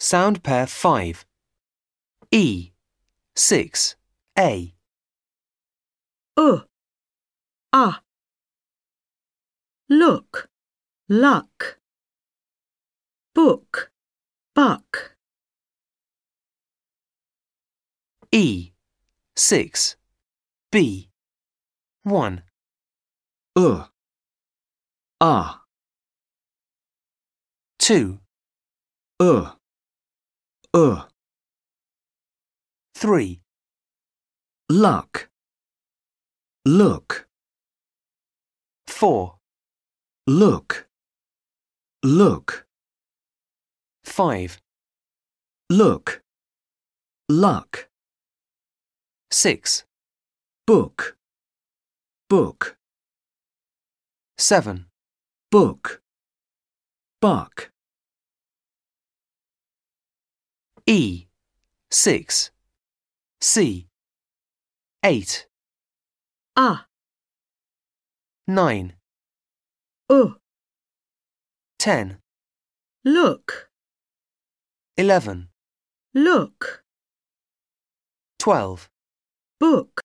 Sound pair 5. E. 6. A. uh, ah. Look, luck. Book, buck. E. 6. B. 1. uh, ah, 2. uh, uh, 3. luck, look, 4. look, look, 5. look, luck, 6. book, book, 7. book, buck, E. 6. C. 8. A. 9. uh, 10. look, 11. look. 12. Book.